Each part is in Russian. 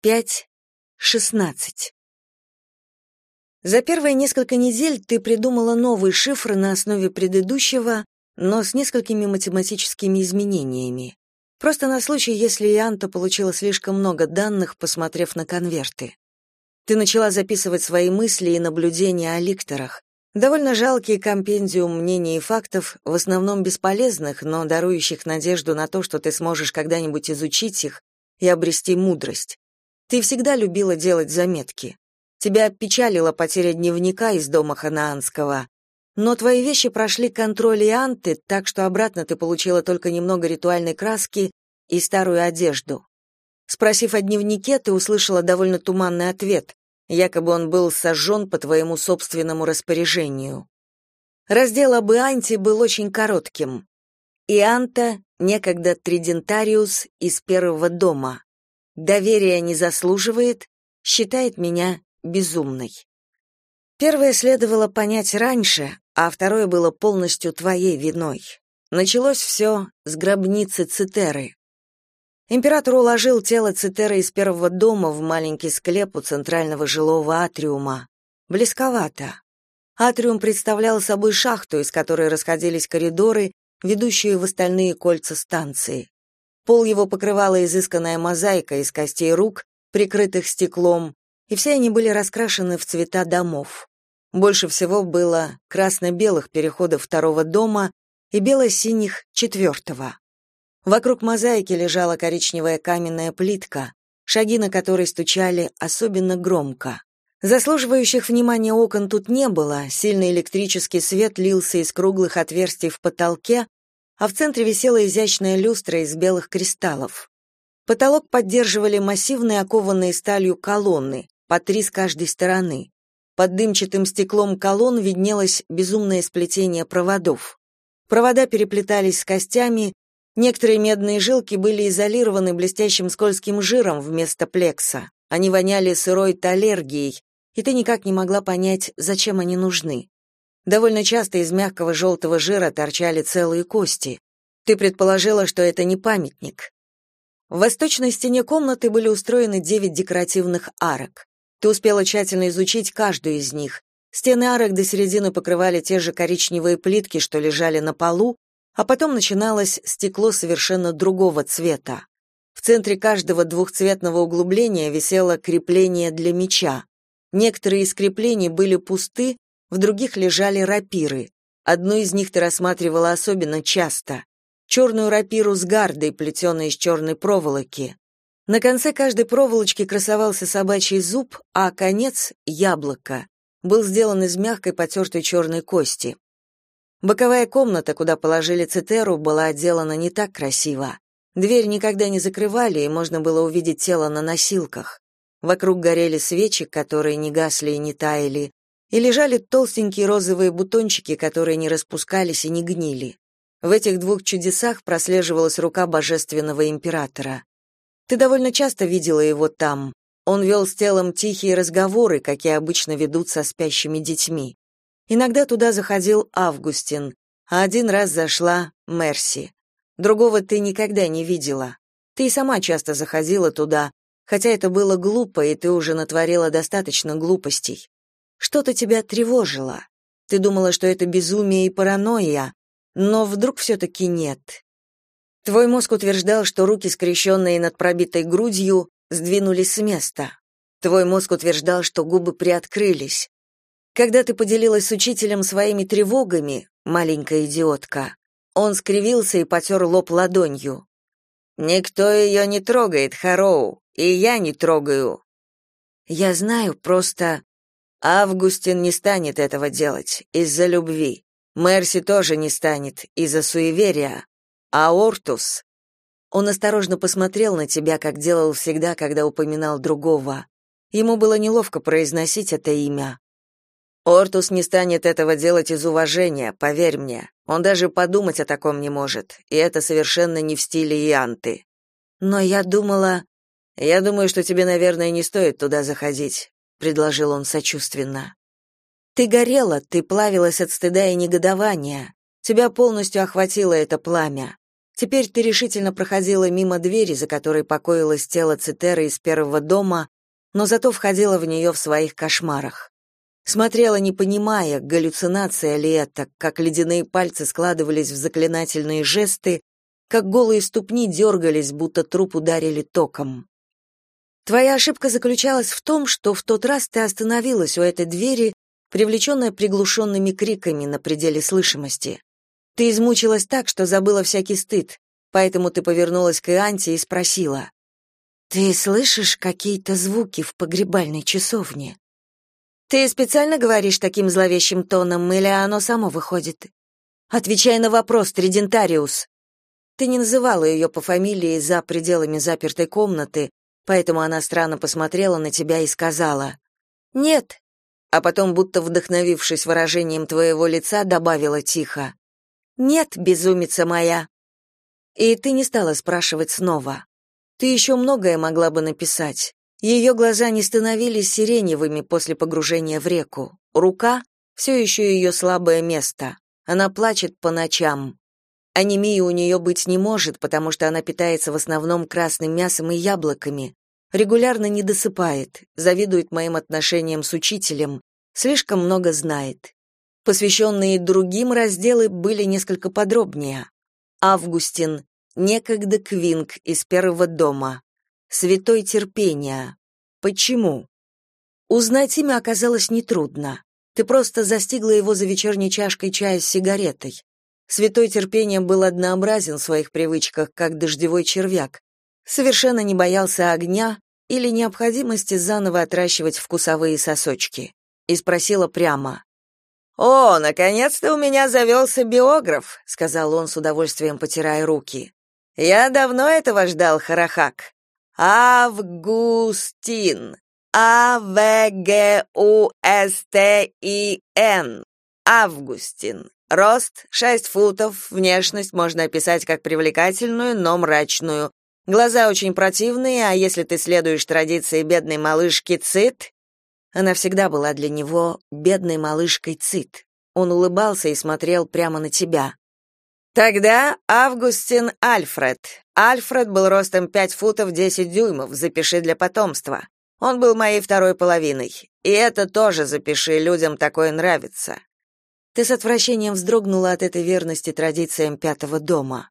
пять, шестнадцать. За первые несколько недель ты придумала новый шифр на основе предыдущего, но с несколькими математическими изменениями. Просто на случай, если Ианта получила слишком много данных, посмотрев на конверты. Ты начала записывать свои мысли и наблюдения о ликторах. Довольно жалкий компендиум мнений и фактов, в основном бесполезных, но дарующих надежду на то, что ты сможешь когда-нибудь изучить их и обрести мудрость. Ты всегда любила делать заметки. Тебя печалила потеря дневника из дома Ханаанского, но твои вещи прошли контроль и анты, так что обратно ты получила только немного ритуальной краски и старую одежду. Спросив о дневнике, ты услышала довольно туманный ответ, якобы он был сожжен по твоему собственному распоряжению. Раздел об Ианте был очень коротким. Ианта, некогда Тридентариус из первого дома. Доверия не заслуживает, считает меня безумной. Первое следовало понять раньше, а второе было полностью твоей виной. Началось все с гробницы Цитеры. Император уложил тело Цитеры из первого дома в маленький склеп у центрального жилого атриума. Близковато. Атриум представлял собой шахту, из которой расходились коридоры, ведущие в остальные кольца станции. Пол его покрывала изысканная мозаика из костей рук, прикрытых стеклом, и все они были раскрашены в цвета домов. Больше всего было красно-белых переходов второго дома и бело-синих четвертого. Вокруг мозаики лежала коричневая каменная плитка, шаги на которой стучали особенно громко. Заслуживающих внимания окон тут не было, сильный электрический свет лился из круглых отверстий в потолке, а в центре висела изящная люстра из белых кристаллов. Потолок поддерживали массивные окованные сталью колонны, по три с каждой стороны. Под дымчатым стеклом колонн виднелось безумное сплетение проводов. Провода переплетались с костями, некоторые медные жилки были изолированы блестящим скользким жиром вместо плекса. Они воняли сырой талергией, и ты никак не могла понять, зачем они нужны. Довольно часто из мягкого желтого жира торчали целые кости. Ты предположила, что это не памятник. В восточной стене комнаты были устроены девять декоративных арок. Ты успела тщательно изучить каждую из них. Стены арок до середины покрывали те же коричневые плитки, что лежали на полу, а потом начиналось стекло совершенно другого цвета. В центре каждого двухцветного углубления висело крепление для меча. Некоторые из креплений были пусты, в других лежали рапиры. Одну из них ты рассматривала особенно часто. Черную рапиру с гардой, плетеной из черной проволоки. На конце каждой проволочки красовался собачий зуб, а конец — яблоко. Был сделан из мягкой потертой черной кости. Боковая комната, куда положили цитеру, была отделана не так красиво. Дверь никогда не закрывали, и можно было увидеть тело на носилках. Вокруг горели свечи, которые не гасли и не таяли, и лежали толстенькие розовые бутончики, которые не распускались и не гнили. В этих двух чудесах прослеживалась рука божественного императора. Ты довольно часто видела его там. Он вел с телом тихие разговоры, какие обычно ведут со спящими детьми. Иногда туда заходил Августин, а один раз зашла Мерси. Другого ты никогда не видела. Ты и сама часто заходила туда, хотя это было глупо, и ты уже натворила достаточно глупостей. Что-то тебя тревожило. Ты думала, что это безумие и паранойя, но вдруг все-таки нет. Твой мозг утверждал, что руки, скрещенные над пробитой грудью, сдвинулись с места. Твой мозг утверждал, что губы приоткрылись. Когда ты поделилась с учителем своими тревогами, маленькая идиотка, он скривился и потер лоб ладонью. «Никто ее не трогает, Хароу, и я не трогаю». «Я знаю, просто...» «Августин не станет этого делать из-за любви. Мерси тоже не станет из-за суеверия. А Ортус? Он осторожно посмотрел на тебя, как делал всегда, когда упоминал другого. Ему было неловко произносить это имя. Ортус не станет этого делать из уважения, поверь мне. Он даже подумать о таком не может, и это совершенно не в стиле Ианты. Но я думала, я думаю, что тебе, наверное, не стоит туда заходить, предложил он сочувственно. Ты горела, ты плавилась от стыда и негодования. Тебя полностью охватило это пламя. Теперь ты решительно проходила мимо двери, за которой покоилось тело Цитеры из первого дома, но зато входила в нее в своих кошмарах. Смотрела, не понимая, галлюцинация ли это, как ледяные пальцы складывались в заклинательные жесты, как голые ступни дергались, будто труп ударили током. Твоя ошибка заключалась в том, что в тот раз ты остановилась у этой двери, привлеченная приглушенными криками на пределе слышимости. Ты измучилась так, что забыла всякий стыд, поэтому ты повернулась к Ианте и спросила. «Ты слышишь какие-то звуки в погребальной часовне?» «Ты специально говоришь таким зловещим тоном, или оно само выходит?» «Отвечай на вопрос, Тридентариус!» Ты не называла ее по фамилии за пределами запертой комнаты, поэтому она странно посмотрела на тебя и сказала «Нет», а потом, будто вдохновившись выражением твоего лица, добавила тихо «Нет, безумица моя». И ты не стала спрашивать снова. Ты еще многое могла бы написать. Ее глаза не становились сиреневыми после погружения в реку. Рука — все еще ее слабое место. Она плачет по ночам. Анемии у нее быть не может, потому что она питается в основном красным мясом и яблоками. Регулярно не досыпает, завидует моим отношениям с учителем, слишком много знает. Посвященные другим разделы были несколько подробнее. Августин, некогда Квинг из первого дома. Святой терпения. Почему? Узнать имя оказалось нетрудно. Ты просто застигла его за вечерней чашкой чая с сигаретой. Святой терпением был однообразен в своих привычках, как дождевой червяк. Совершенно не боялся огня или необходимости заново отращивать вкусовые сосочки. И спросила прямо: «О, наконец-то у меня завелся биограф», — сказал он с удовольствием, потирая руки. «Я давно этого ждал, Харахак. Августин. А-В-Г-У-С-Т-И-Н. Августин. Рост — шесть футов, внешность можно описать как привлекательную, но мрачную. Глаза очень противные, а если ты следуешь традиции бедной малышки Цит, она всегда была для него бедной малышкой Цит. Он улыбался и смотрел прямо на тебя. Тогда Августин Альфред. Альфред был ростом 5 футов 10 дюймов, запиши для потомства. Он был моей второй половиной. И это тоже запиши, людям такое нравится. Ты с отвращением вздрогнула от этой верности традициям пятого дома.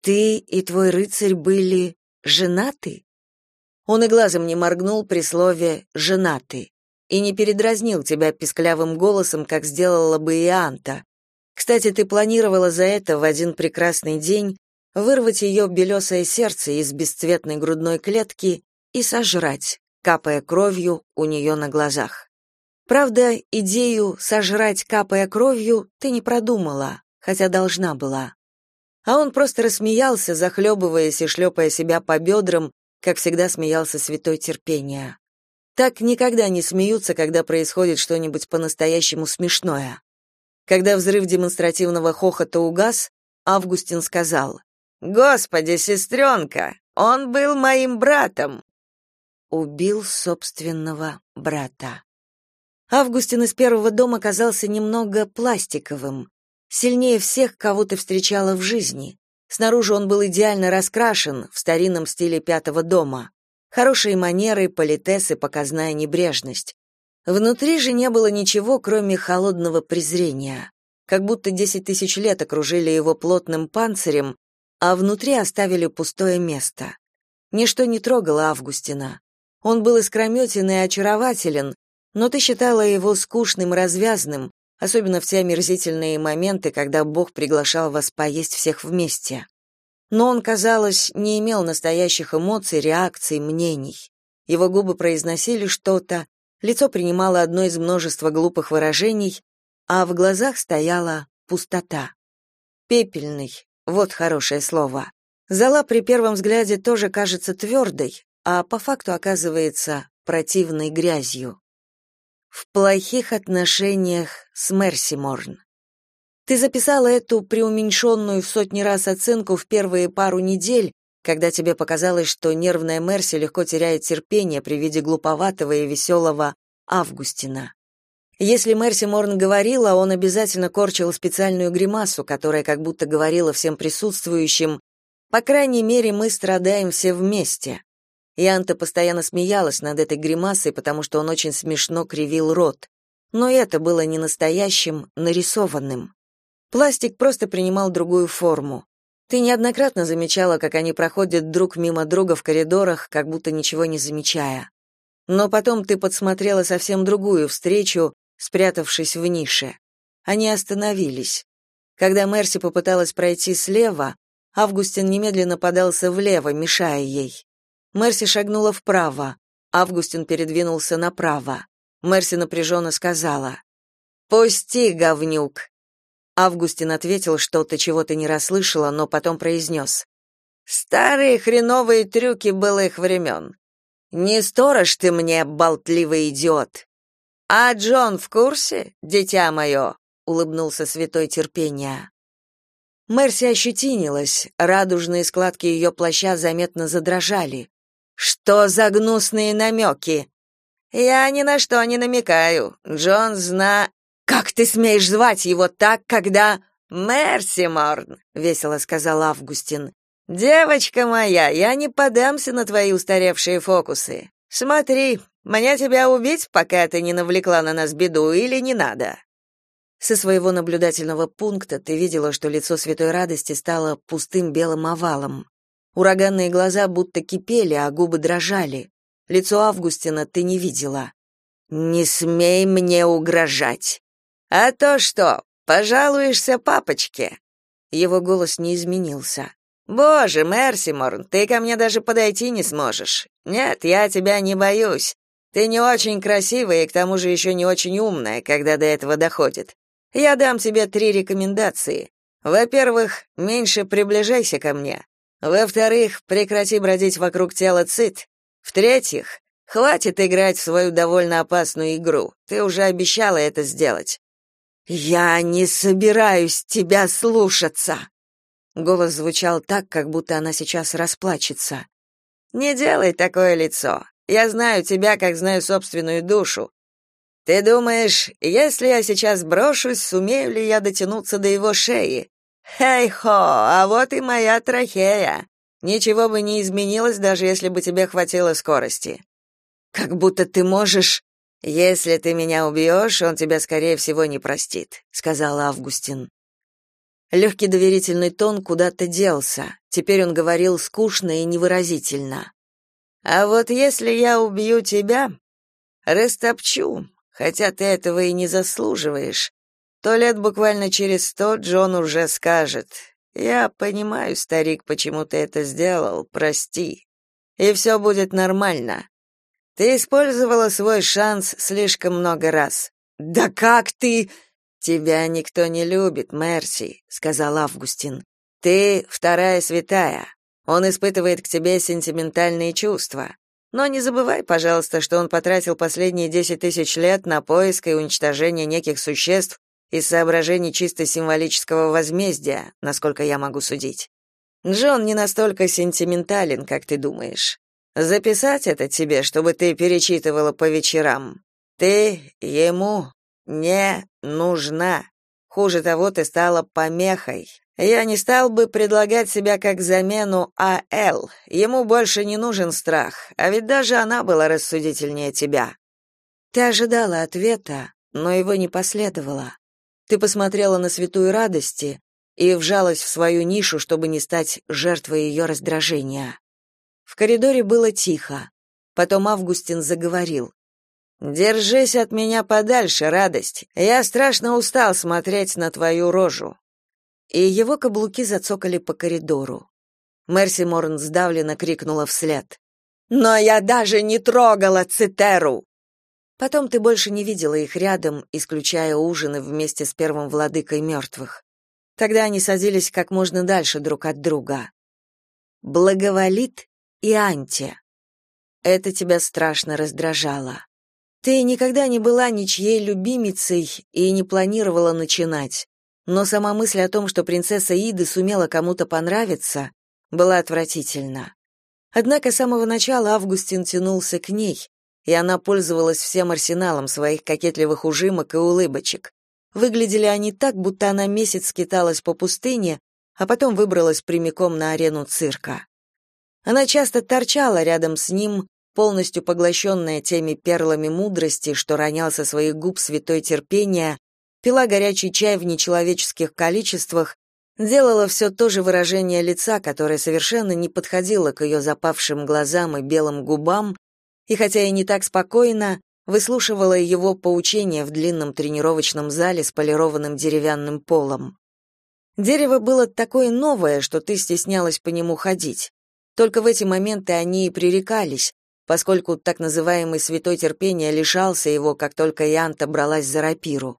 Ты и твой рыцарь были женаты? Он и глазом не моргнул при слове «женаты» и не передразнил тебя писклявым голосом, как сделала бы и Анта. Кстати, ты планировала за это в один прекрасный день вырвать ее белесое сердце из бесцветной грудной клетки и сожрать, капая кровью у нее на глазах. Правда, идею «сожрать, капая кровью» ты не продумала, хотя должна была. А он просто рассмеялся, захлебываясь и шлепая себя по бедрам, как всегда смеялся святой терпения. Так никогда не смеются, когда происходит что-нибудь по-настоящему смешное. Когда взрыв демонстративного хохота угас, Августин сказал, «Господи, сестренка, он был моим братом!» Убил собственного брата. Августин из первого дома казался немного пластиковым, сильнее всех, кого ты встречала в жизни. Снаружи он был идеально раскрашен, в старинном стиле пятого дома. Хорошие манеры, политес и показная небрежность. Внутри же не было ничего, кроме холодного презрения. Как будто десять тысяч лет окружили его плотным панцирем, а внутри оставили пустое место. Ничто не трогало Августина. Он был искрометен и очарователен, но ты считала его скучным развязным, особенно в те омерзительные моменты, когда Бог приглашал вас поесть всех вместе. Но он, казалось, не имел настоящих эмоций, реакций, мнений. Его губы произносили что-то, лицо принимало одно из множества глупых выражений, а в глазах стояла пустота. Пепельный, вот хорошее слово. Зала при первом взгляде тоже кажется твердой, а по факту оказывается противной грязью в плохих отношениях с Мерси Морн. Ты записала эту преуменьшенную в сотни раз оценку в первые пару недель, когда тебе показалось, что нервная Мерси легко теряет терпение при виде глуповатого и веселого Августина. Если Мерси Морн говорила, он обязательно корчил специальную гримасу, которая как будто говорила всем присутствующим, «По крайней мере, мы страдаем все вместе». И Анта постоянно смеялась над этой гримасой, потому что он очень смешно кривил рот. Но это было не настоящим, нарисованным. Пластик просто принимал другую форму. Ты неоднократно замечала, как они проходят друг мимо друга в коридорах, как будто ничего не замечая. Но потом ты подсмотрела совсем другую встречу, спрятавшись в нише. Они остановились. Когда Мерси попыталась пройти слева, Августин немедленно подался влево, мешая ей. Мерси шагнула вправо, Августин передвинулся направо. Мерси напряженно сказала «Пусти, говнюк!» Августин ответил что-то, чего ты не расслышала, но потом произнес. «Старые хреновые трюки былых времен. Не сторож ты мне, болтливый идиот. А Джон в курсе, дитя мое?» — улыбнулся святой терпения. Мерси ощетинилась, радужные складки ее плаща заметно задрожали. «Что за гнусные намеки?» «Я ни на что не намекаю. Джон зна...» «Как ты смеешь звать его так, когда...» «Мерси, Морн», — весело сказал Августин. «Девочка моя, я не подамся на твои устаревшие фокусы. Смотри, мне тебя убить, пока ты не навлекла на нас беду, или не надо?» Со своего наблюдательного пункта ты видела, что лицо Святой Радости стало пустым белым овалом. Ураганные глаза будто кипели, а губы дрожали. Лицо Августина ты не видела. «Не смей мне угрожать!» «А то что, пожалуешься папочке?» Его голос не изменился. «Боже, Мерсиморн, ты ко мне даже подойти не сможешь. Нет, я тебя не боюсь. Ты не очень красивая и к тому же еще не очень умная, когда до этого доходит. Я дам тебе три рекомендации. Во-первых, меньше приближайся ко мне. Во-вторых, прекрати бродить вокруг тела Цит. В-третьих, хватит играть в свою довольно опасную игру. Ты уже обещала это сделать. Я не собираюсь тебя слушаться. Голос звучал так, как будто она сейчас расплачется. Не делай такое лицо. Я знаю тебя, как знаю собственную душу. Ты думаешь, если я сейчас брошусь, сумею ли я дотянуться до его шеи? Хей-хо, а вот и моя трахея. Ничего бы не изменилось, даже если бы тебе хватило скорости. Как будто ты можешь... Если ты меня убьешь, он тебя, скорее всего, не простит», — сказал Августин. Легкий доверительный тон куда-то делся. Теперь он говорил скучно и невыразительно. «А вот если я убью тебя, растопчу, хотя ты этого и не заслуживаешь, то лет буквально через сто Джон уже скажет, «Я понимаю, старик, почему ты это сделал, прости. И все будет нормально. Ты использовала свой шанс слишком много раз». «Да как ты...» «Тебя никто не любит, Мерси», — сказал Августин. «Ты вторая святая. Он испытывает к тебе сентиментальные чувства. Но не забывай, пожалуйста, что он потратил последние десять тысяч лет на поиск и уничтожение неких существ, из соображений чисто символического возмездия, насколько я могу судить. Джон не настолько сентиментален, как ты думаешь. Записать это тебе, чтобы ты перечитывала по вечерам. Ты ему не нужна. Хуже того, ты стала помехой. Я не стал бы предлагать себя как замену А.Л. Ему больше не нужен страх, а ведь даже она была рассудительнее тебя. Ты ожидала ответа, но его не последовало. Ты посмотрела на святую радости и вжалась в свою нишу, чтобы не стать жертвой ее раздражения. В коридоре было тихо. Потом Августин заговорил. «Держись от меня подальше, радость. Я страшно устал смотреть на твою рожу». И его каблуки зацокали по коридору. Мерси Морн сдавленно крикнула вслед. «Но я даже не трогала Цитеру!» Потом ты больше не видела их рядом, исключая ужины вместе с первым владыкой мертвых. Тогда они садились как можно дальше друг от друга. Благоволит и Анти. Это тебя страшно раздражало. Ты никогда не была ничьей любимицей и не планировала начинать. Но сама мысль о том, что принцесса Иды сумела кому-то понравиться, была отвратительна. Однако с самого начала Августин тянулся к ней, и она пользовалась всем арсеналом своих кокетливых ужимок и улыбочек. Выглядели они так, будто она месяц скиталась по пустыне, а потом выбралась прямиком на арену цирка. Она часто торчала рядом с ним, полностью поглощенная теми перлами мудрости, что ронял со своих губ святой терпения, пила горячий чай в нечеловеческих количествах, делала все то же выражение лица, которое совершенно не подходило к ее запавшим глазам и белым губам, и хотя и не так спокойно, выслушивала его поучения в длинном тренировочном зале с полированным деревянным полом. Дерево было такое новое, что ты стеснялась по нему ходить. Только в эти моменты они и пререкались, поскольку так называемый святой терпения лишался его, как только Янта бралась за рапиру.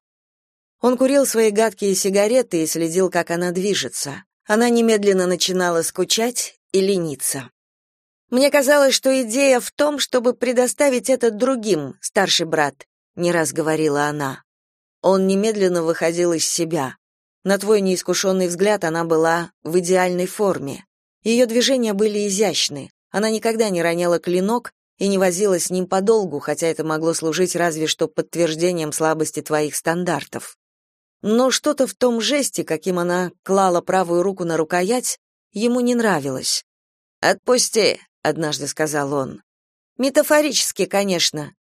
Он курил свои гадкие сигареты и следил, как она движется. Она немедленно начинала скучать и лениться. Мне казалось, что идея в том, чтобы предоставить это другим, старший брат, не раз говорила она. Он немедленно выходил из себя. На твой неискушенный взгляд она была в идеальной форме. Ее движения были изящны. Она никогда не роняла клинок и не возилась с ним подолгу, хотя это могло служить разве что подтверждением слабости твоих стандартов. Но что-то в том жесте, каким она клала правую руку на рукоять, ему не нравилось. «Отпусти», однажды сказал он. Метафорически, конечно.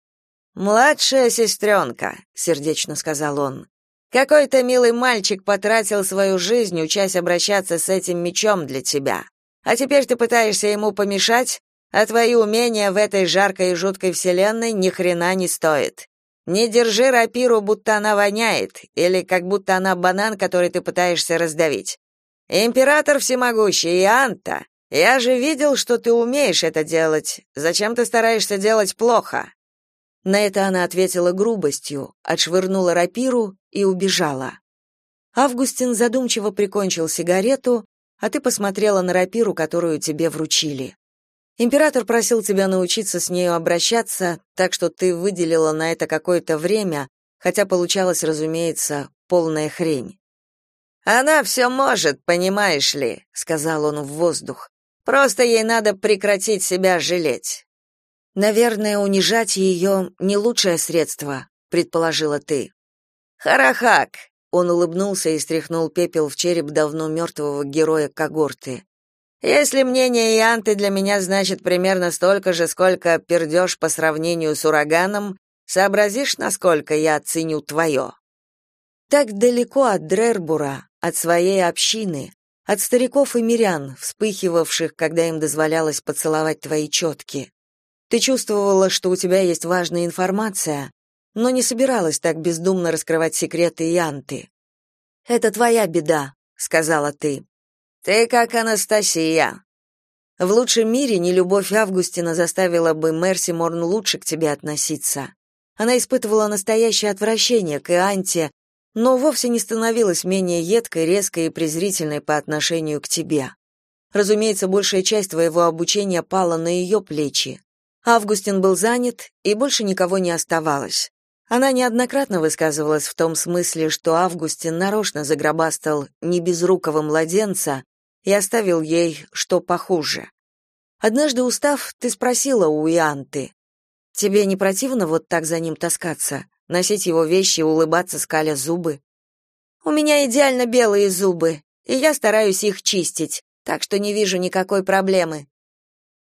Младшая сестренка», — сердечно сказал он. Какой-то милый мальчик потратил свою жизнь, учась обращаться с этим мечом для тебя. А теперь ты пытаешься ему помешать, а твои умения в этой жаркой и жуткой вселенной ни хрена не стоят. Не держи рапиру, будто она воняет, или как будто она банан, который ты пытаешься раздавить. Император всемогущий и Анта я же видел, что ты умеешь это делать. Зачем ты стараешься делать плохо? На это она ответила грубостью, отшвырнула рапиру и убежала. Августин задумчиво прикончил сигарету, а ты посмотрела на рапиру, которую тебе вручили. Император просил тебя научиться с нею обращаться, так что ты выделила на это какое-то время, хотя получалось, разумеется, полная хрень. Она все может, понимаешь ли, сказал он в воздух. Просто ей надо прекратить себя жалеть. Наверное, унижать ее не лучшее средство, предположила ты. Харахак. Он улыбнулся и стряхнул пепел в череп давно мертвого героя когорты. Если мнение Янты для меня значит примерно столько же, сколько пердеж по сравнению с ураганом, сообразишь, насколько я ценю твое?» Так далеко от Дрербура, от своей общины, от стариков и мирян, вспыхивавших, когда им дозволялось поцеловать твои четки. Ты чувствовала, что у тебя есть важная информация, но не собиралась так бездумно раскрывать секреты Янты. «Это твоя беда», — сказала ты. «Ты как Анастасия». В лучшем мире нелюбовь Августина заставила бы Мерси Морн лучше к тебе относиться. Она испытывала настоящее отвращение к Ианте, но вовсе не становилась менее едкой, резкой и презрительной по отношению к тебе. Разумеется, большая часть твоего обучения пала на ее плечи. Августин был занят, и больше никого не оставалось. Она неоднократно высказывалась в том смысле, что Августин нарочно загробастал небезрукого младенца и оставил ей что похуже. Однажды устав, ты спросила у Ианты, «Тебе не противно вот так за ним таскаться?» Носить его вещи, улыбаться, скаля зубы. У меня идеально белые зубы, и я стараюсь их чистить, так что не вижу никакой проблемы.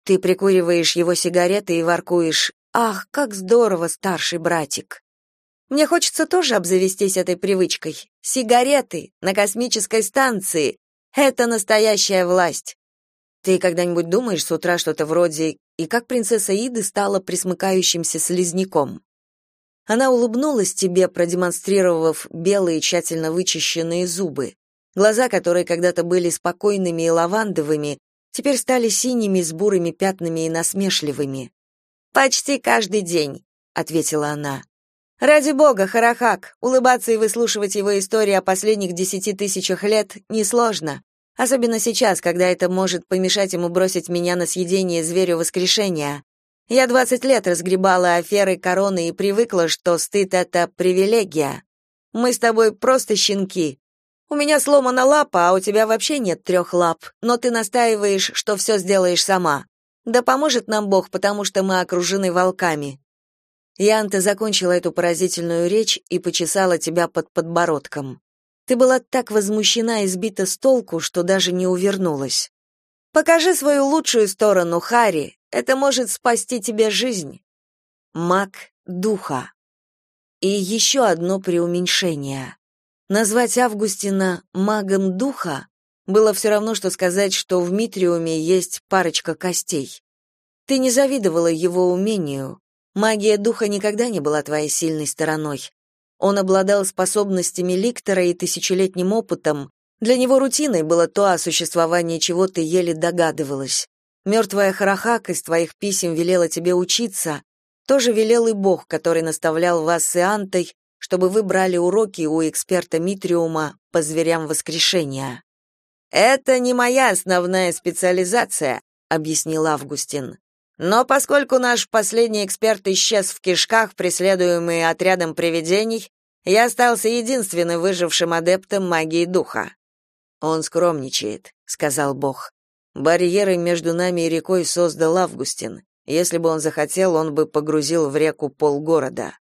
Ты прикуриваешь его сигареты и воркуешь: "Ах, как здорово, старший братик". Мне хочется тоже обзавестись этой привычкой. Сигареты на космической станции это настоящая власть. Ты когда-нибудь думаешь с утра что-то вроде «И как принцесса Иды стала присмыкающимся слизняком»? Она улыбнулась тебе, продемонстрировав белые тщательно вычищенные зубы. Глаза, которые когда-то были спокойными и лавандовыми, теперь стали синими с бурыми пятнами и насмешливыми. «Почти каждый день», — ответила она. «Ради бога, Харахак, улыбаться и выслушивать его истории о последних десяти тысячах лет несложно, особенно сейчас, когда это может помешать ему бросить меня на съедение зверю воскрешения. Я двадцать лет разгребала аферы короны и привыкла, что стыд — это привилегия. Мы с тобой просто щенки. У меня сломана лапа, а у тебя вообще нет трех лап, но ты настаиваешь, что все сделаешь сама. Да поможет нам Бог, потому что мы окружены волками. Янта закончила эту поразительную речь и почесала тебя под подбородком. Ты была так возмущена и сбита с толку, что даже не увернулась. Покажи свою лучшую сторону, Хари. Это может спасти тебе жизнь. Маг духа. И еще одно преуменьшение. Назвать Августина магом духа было все равно, что сказать, что в Митриуме есть парочка костей. Ты не завидовала его умению. Магия духа никогда не была твоей сильной стороной. Он обладал способностями ликтора и тысячелетним опытом. Для него рутиной было то, о существовании чего ты еле догадывалась. Мертвая Харахак из твоих писем велела тебе учиться, тоже велел и Бог, который наставлял вас с Иантой, чтобы вы брали уроки у эксперта Митриума по зверям воскрешения. «Это не моя основная специализация», — объяснил Августин. «Но поскольку наш последний эксперт исчез в кишках, преследуемый отрядом привидений, я остался единственным выжившим адептом магии духа». «Он скромничает», — сказал Бог. «Барьеры между нами и рекой создал Августин. Если бы он захотел, он бы погрузил в реку полгорода».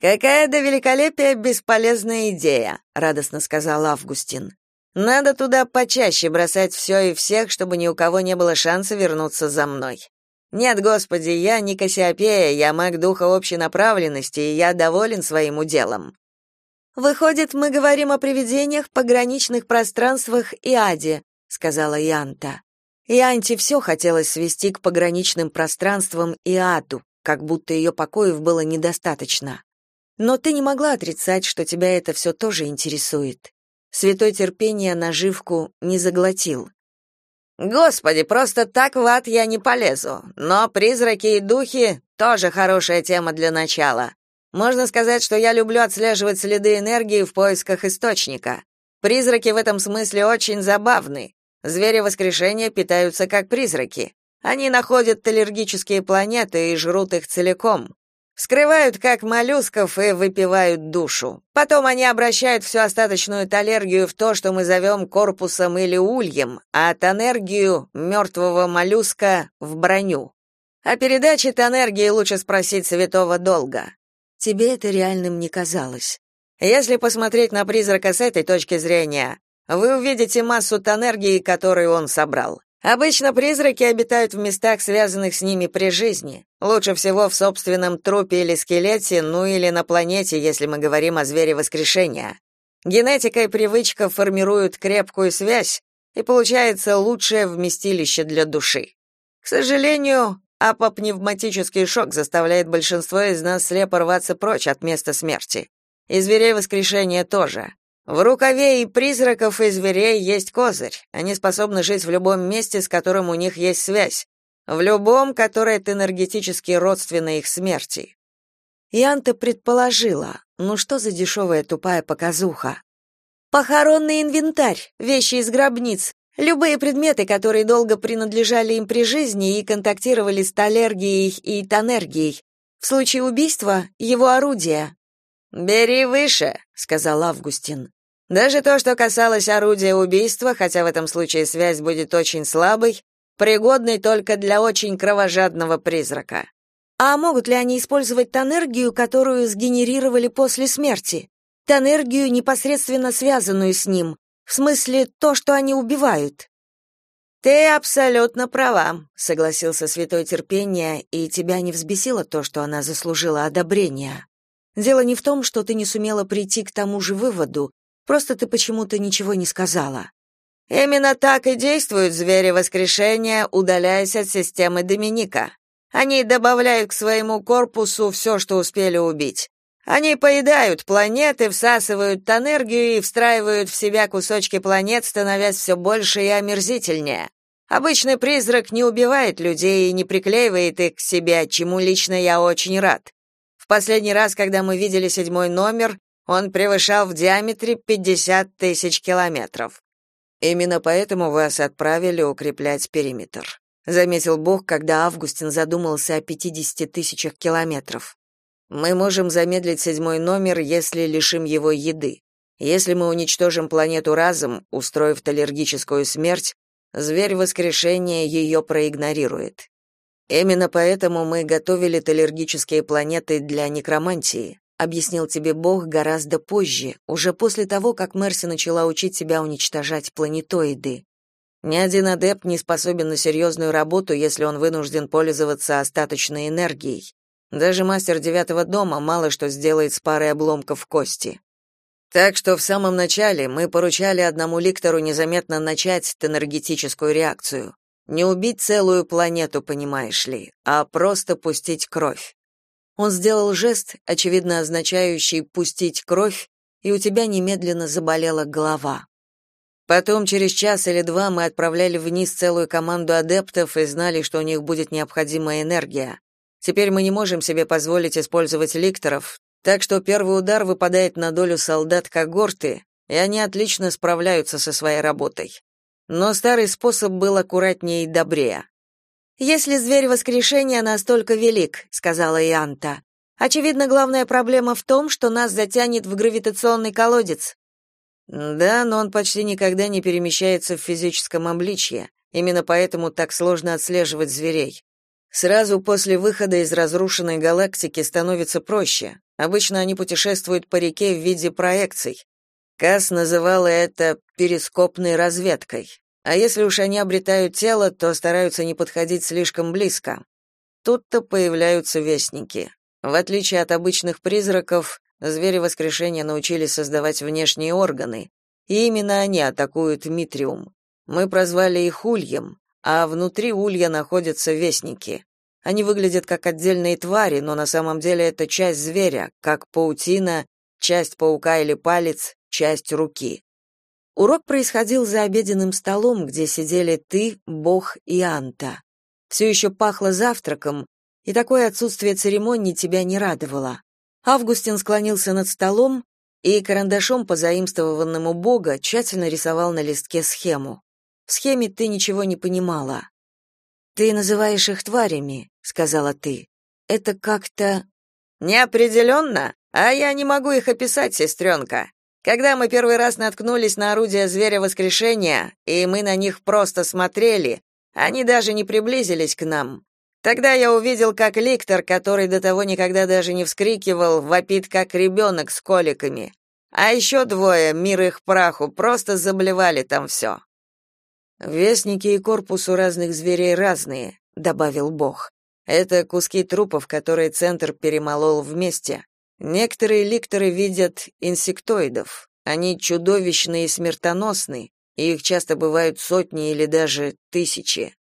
«Какая до великолепия бесполезная идея», — радостно сказал Августин. Надо туда почаще бросать все и всех, чтобы ни у кого не было шанса вернуться за мной. Нет, господи, я не Кассиопея, я маг духа общей направленности, и я доволен своим уделом. Выходит, мы говорим о привидениях, пограничных пространствах и аде, сказала Янта. И Анте все хотелось свести к пограничным пространствам и аду, как будто ее покоев было недостаточно. Но ты не могла отрицать, что тебя это все тоже интересует. Святой терпения наживку не заглотил. Господи, просто так в ад я не полезу. Но призраки и духи тоже хорошая тема для начала. Можно сказать, что я люблю отслеживать следы энергии в поисках источника. Призраки в этом смысле очень забавны. Звери воскрешения питаются как призраки. Они находят аллергические планеты и жрут их целиком. Скрывают как моллюсков и выпивают душу. Потом они обращают всю остаточную талергию в то, что мы зовем корпусом или ульем, а тонергию мертвого моллюска в броню. О передаче тонергии лучше спросить святого долга. Тебе это реальным не казалось. Если посмотреть на призрака с этой точки зрения, вы увидите массу тонергии, которую он собрал. Обычно призраки обитают в местах, связанных с ними при жизни. Лучше всего в собственном трупе или скелете, ну или на планете, если мы говорим о звере воскрешения. Генетика и привычка формируют крепкую связь, и получается лучшее вместилище для души. К сожалению, апопневматический шок заставляет большинство из нас слепо рваться прочь от места смерти. И зверей воскрешения тоже. В рукаве и призраков, и зверей есть козырь. Они способны жить в любом месте, с которым у них есть связь. В любом, которое энергетически родственно их смерти. Янта предположила, ну что за дешевая тупая показуха. Похоронный инвентарь, вещи из гробниц, любые предметы, которые долго принадлежали им при жизни и контактировали с талергией и тонергией. В случае убийства — его орудия. «Бери выше», — сказал Августин. «Даже то, что касалось орудия убийства, хотя в этом случае связь будет очень слабой, пригодной только для очень кровожадного призрака». «А могут ли они использовать тонергию, которую сгенерировали после смерти? Тонергию, непосредственно связанную с ним, в смысле то, что они убивают?» «Ты абсолютно права», — согласился Святой Терпения, и тебя не взбесило то, что она заслужила одобрения. Дело не в том, что ты не сумела прийти к тому же выводу, просто ты почему-то ничего не сказала. Именно так и действуют звери воскрешения, удаляясь от системы Доминика. Они добавляют к своему корпусу все, что успели убить. Они поедают планеты, всасывают энергию и встраивают в себя кусочки планет, становясь все больше и омерзительнее. Обычный призрак не убивает людей и не приклеивает их к себе, чему лично я очень рад последний раз, когда мы видели седьмой номер, он превышал в диаметре 50 тысяч километров. Именно поэтому вас отправили укреплять периметр, заметил Бог, когда Августин задумался о 50 тысячах километров. Мы можем замедлить седьмой номер, если лишим его еды. Если мы уничтожим планету разом, устроив аллергическую смерть, зверь воскрешения ее проигнорирует. Именно поэтому мы готовили талергические планеты для некромантии, объяснил тебе Бог гораздо позже, уже после того, как Мерси начала учить себя уничтожать планетоиды. Ни один адепт не способен на серьезную работу, если он вынужден пользоваться остаточной энергией. Даже мастер девятого дома мало что сделает с парой обломков кости. Так что в самом начале мы поручали одному ликтору незаметно начать энергетическую реакцию. Не убить целую планету, понимаешь ли, а просто пустить кровь. Он сделал жест, очевидно означающий «пустить кровь», и у тебя немедленно заболела голова. Потом через час или два мы отправляли вниз целую команду адептов и знали, что у них будет необходимая энергия. Теперь мы не можем себе позволить использовать ликторов, так что первый удар выпадает на долю солдат когорты, и они отлично справляются со своей работой. Но старый способ был аккуратнее и добрее. «Если зверь воскрешения настолько велик», — сказала Ианта, «очевидно, главная проблема в том, что нас затянет в гравитационный колодец». «Да, но он почти никогда не перемещается в физическом обличье. Именно поэтому так сложно отслеживать зверей. Сразу после выхода из разрушенной галактики становится проще. Обычно они путешествуют по реке в виде проекций. Касс называла это перископной разведкой. А если уж они обретают тело, то стараются не подходить слишком близко. Тут-то появляются вестники. В отличие от обычных призраков, звери воскрешения научились создавать внешние органы, и именно они атакуют Митриум. Мы прозвали их ульем, а внутри улья находятся вестники. Они выглядят как отдельные твари, но на самом деле это часть зверя, как паутина, часть паука или палец, часть руки. Урок происходил за обеденным столом, где сидели ты, Бог и Анта. Все еще пахло завтраком, и такое отсутствие церемоний тебя не радовало. Августин склонился над столом и карандашом, позаимствованным у Бога, тщательно рисовал на листке схему. Схеме ты ничего не понимала. «Ты называешь их тварями», — сказала ты. «Это как-то...» «Неопределенно, а я не могу их описать, сестренка. Когда мы первый раз наткнулись на орудия зверя воскрешения, и мы на них просто смотрели, они даже не приблизились к нам. Тогда я увидел, как ликтор, который до того никогда даже не вскрикивал, вопит как ребенок с коликами. А еще двое, мир их праху, просто заблевали там все. Вестники и корпус у разных зверей разные, добавил Бог. Это куски трупов, которые центр перемолол вместе. Некоторые ликторы видят инсектоидов. Они чудовищные и смертоносны, и их часто бывают сотни или даже тысячи.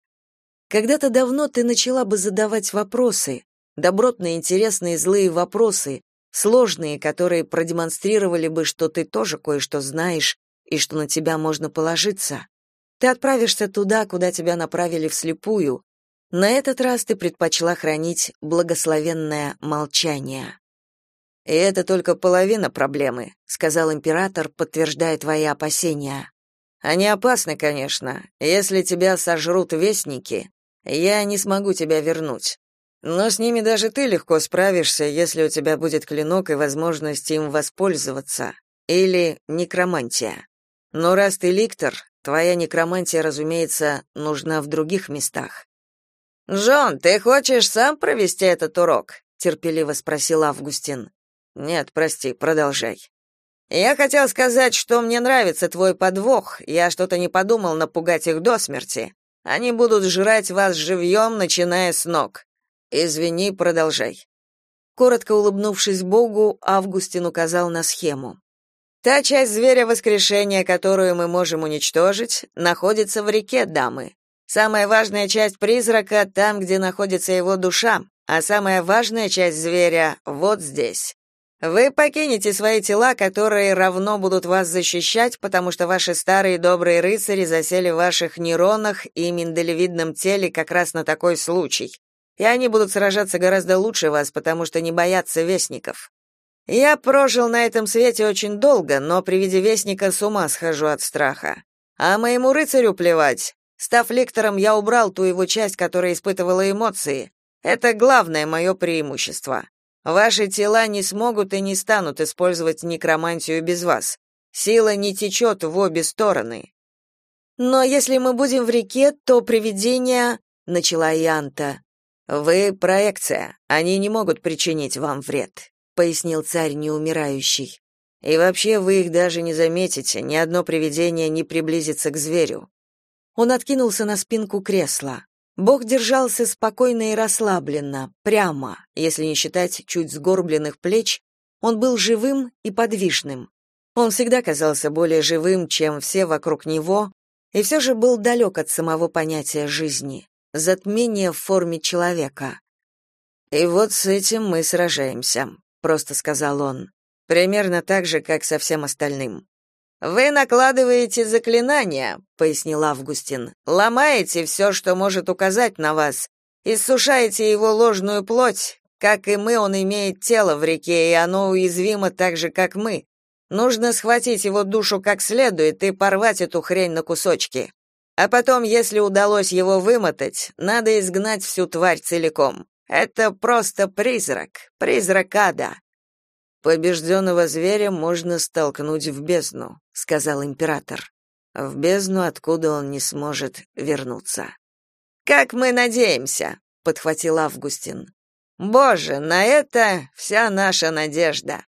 Когда-то давно ты начала бы задавать вопросы, добротные, интересные, злые вопросы, сложные, которые продемонстрировали бы, что ты тоже кое-что знаешь и что на тебя можно положиться. Ты отправишься туда, куда тебя направили вслепую. На этот раз ты предпочла хранить благословенное молчание. И это только половина проблемы, сказал император, подтверждая твои опасения. Они опасны, конечно. Если тебя сожрут вестники, я не смогу тебя вернуть. Но с ними даже ты легко справишься, если у тебя будет клинок и возможность им воспользоваться. Или некромантия. Но раз ты ликтор, твоя некромантия, разумеется, нужна в других местах. «Джон, ты хочешь сам провести этот урок?» — терпеливо спросил Августин. Нет, прости, продолжай. Я хотел сказать, что мне нравится твой подвох. Я что-то не подумал напугать их до смерти. Они будут жрать вас живьем, начиная с ног. Извини, продолжай. Коротко улыбнувшись Богу, Августин указал на схему. Та часть зверя воскрешения, которую мы можем уничтожить, находится в реке Дамы. Самая важная часть призрака там, где находится его душа, а самая важная часть зверя вот здесь. Вы покинете свои тела, которые равно будут вас защищать, потому что ваши старые добрые рыцари засели в ваших нейронах и миндалевидном теле как раз на такой случай. И они будут сражаться гораздо лучше вас, потому что не боятся вестников. Я прожил на этом свете очень долго, но при виде вестника с ума схожу от страха. А моему рыцарю плевать. Став лектором, я убрал ту его часть, которая испытывала эмоции. Это главное мое преимущество. Ваши тела не смогут и не станут использовать некромантию без вас. Сила не течет в обе стороны. Но если мы будем в реке, то привидения, начала Янта. Вы проекция, они не могут причинить вам вред, пояснил царь неумирающий. И вообще вы их даже не заметите, ни одно привидение не приблизится к зверю. Он откинулся на спинку кресла. Бог держался спокойно и расслабленно, прямо, если не считать чуть сгорбленных плеч, он был живым и подвижным. Он всегда казался более живым, чем все вокруг него, и все же был далек от самого понятия жизни, затмение в форме человека. «И вот с этим мы сражаемся», — просто сказал он. «Примерно так же, как со всем остальным». «Вы накладываете заклинания», — пояснил Августин. «Ломаете все, что может указать на вас, иссушаете его ложную плоть. Как и мы, он имеет тело в реке, и оно уязвимо так же, как мы. Нужно схватить его душу как следует и порвать эту хрень на кусочки. А потом, если удалось его вымотать, надо изгнать всю тварь целиком. Это просто призрак, призрак ада. Побежденного зверя можно столкнуть в бездну, сказал император. В бездну, откуда он не сможет вернуться. Как мы надеемся, подхватил Августин. Боже, на это вся наша надежда.